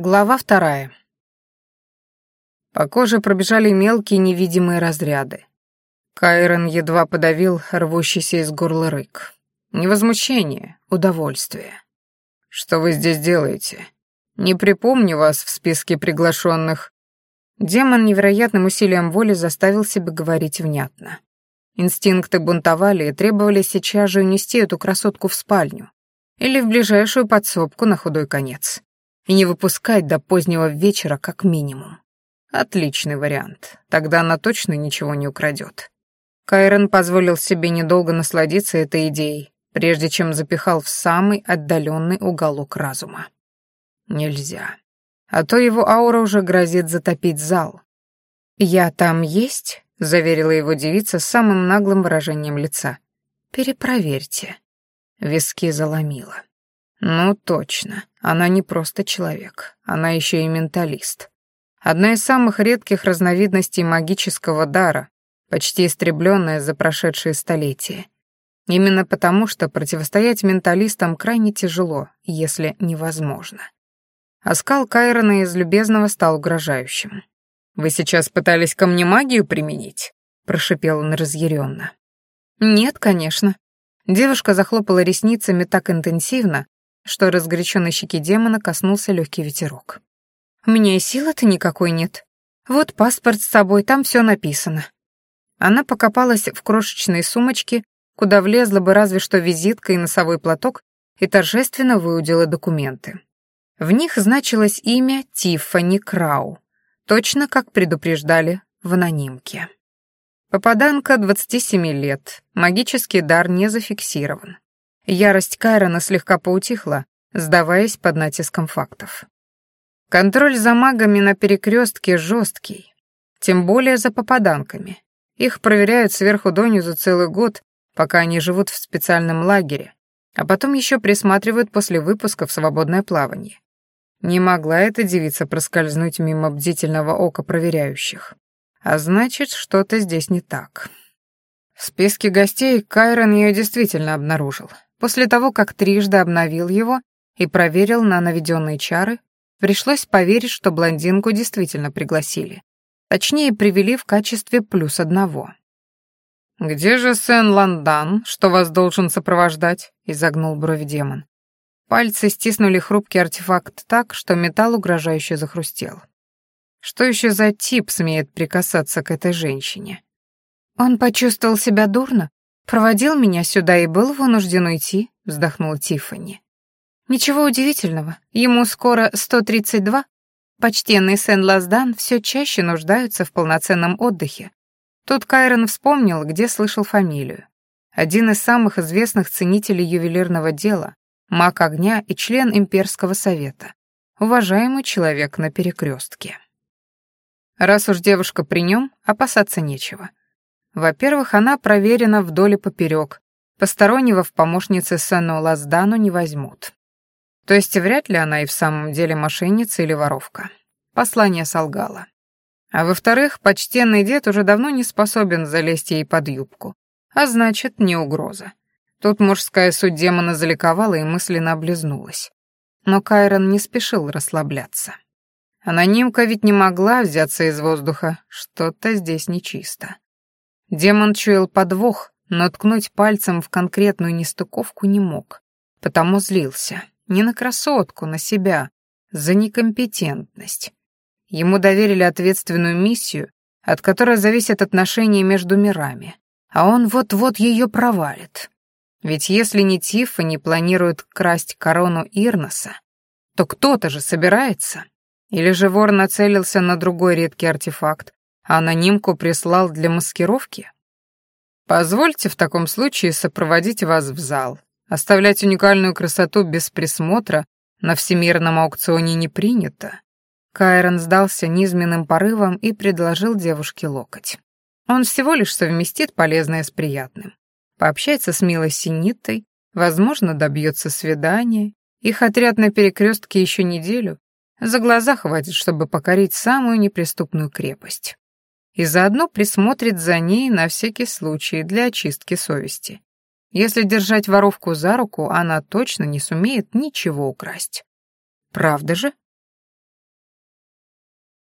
Глава вторая. По коже пробежали мелкие невидимые разряды. Кайрон едва подавил рвущийся из горла рык. Не возмущение, удовольствие. «Что вы здесь делаете? Не припомню вас в списке приглашенных». Демон невероятным усилием воли заставил себя говорить внятно. Инстинкты бунтовали и требовали сейчас же унести эту красотку в спальню или в ближайшую подсобку на худой конец и не выпускать до позднего вечера как минимум. Отличный вариант. Тогда она точно ничего не украдет. Кайрон позволил себе недолго насладиться этой идеей, прежде чем запихал в самый отдаленный уголок разума. Нельзя. А то его аура уже грозит затопить зал. «Я там есть?» — заверила его девица с самым наглым выражением лица. «Перепроверьте». Виски заломила. Ну, точно. Она не просто человек. Она еще и менталист. Одна из самых редких разновидностей магического дара, почти истребленная за прошедшие столетия. Именно потому, что противостоять менталистам крайне тяжело, если невозможно. Оскал Кайрона из любезного стал угрожающим. «Вы сейчас пытались ко мне магию применить?» — прошипел он разъяренно. «Нет, конечно». Девушка захлопала ресницами так интенсивно, что разгоряченной щеки демона коснулся легкий ветерок. «У меня и силы-то никакой нет. Вот паспорт с собой, там все написано». Она покопалась в крошечной сумочке, куда влезла бы разве что визитка и носовой платок, и торжественно выудила документы. В них значилось имя Тиффани Крау, точно как предупреждали в анонимке. Попаданка 27 лет, магический дар не зафиксирован. Ярость Кайрона слегка поутихла, сдаваясь под натиском фактов. Контроль за магами на перекрестке жесткий, тем более за попаданками. Их проверяют сверху донизу целый год, пока они живут в специальном лагере, а потом еще присматривают после выпуска в свободное плавание. Не могла эта девица проскользнуть мимо бдительного ока проверяющих. А значит, что-то здесь не так. В списке гостей Кайрон ее действительно обнаружил. После того, как трижды обновил его и проверил на наведенные чары, пришлось поверить, что блондинку действительно пригласили. Точнее, привели в качестве плюс одного. «Где же Сен-Ландан, что вас должен сопровождать?» — изогнул бровь демон. Пальцы стиснули хрупкий артефакт так, что металл угрожающе захрустел. Что еще за тип смеет прикасаться к этой женщине? Он почувствовал себя дурно, «Проводил меня сюда и был вынужден уйти», — вздохнула Тиффани. «Ничего удивительного, ему скоро 132. Почтенный Сен-Лаздан все чаще нуждаются в полноценном отдыхе. Тут Кайрон вспомнил, где слышал фамилию. Один из самых известных ценителей ювелирного дела, маг огня и член имперского совета. Уважаемый человек на перекрестке. Раз уж девушка при нем, опасаться нечего. Во-первых, она проверена вдоль и поперек. Постороннего в помощнице Сену Лаздану не возьмут. То есть вряд ли она и в самом деле мошенница или воровка. Послание солгало. А во-вторых, почтенный дед уже давно не способен залезть ей под юбку. А значит, не угроза. Тут мужская суть демона заликовала и мысленно облизнулась. Но Кайрон не спешил расслабляться. Анонимка ведь не могла взяться из воздуха, что-то здесь нечисто. Демон чуял подвох, но ткнуть пальцем в конкретную нестыковку не мог, потому злился. Не на красотку, на себя, за некомпетентность. Ему доверили ответственную миссию, от которой зависят отношения между мирами, а он вот-вот ее провалит. Ведь если не Тиффа не планирует красть корону Ирноса, то кто-то же собирается. Или же вор нацелился на другой редкий артефакт, анонимку прислал для маскировки? Позвольте в таком случае сопроводить вас в зал. Оставлять уникальную красоту без присмотра на всемирном аукционе не принято. Кайрон сдался низменным порывом и предложил девушке локоть. Он всего лишь совместит полезное с приятным. Пообщается с милой синитой, возможно, добьется свидания. Их отряд на перекрестке еще неделю. За глаза хватит, чтобы покорить самую неприступную крепость и заодно присмотрит за ней на всякий случай для очистки совести. Если держать воровку за руку, она точно не сумеет ничего украсть. Правда же?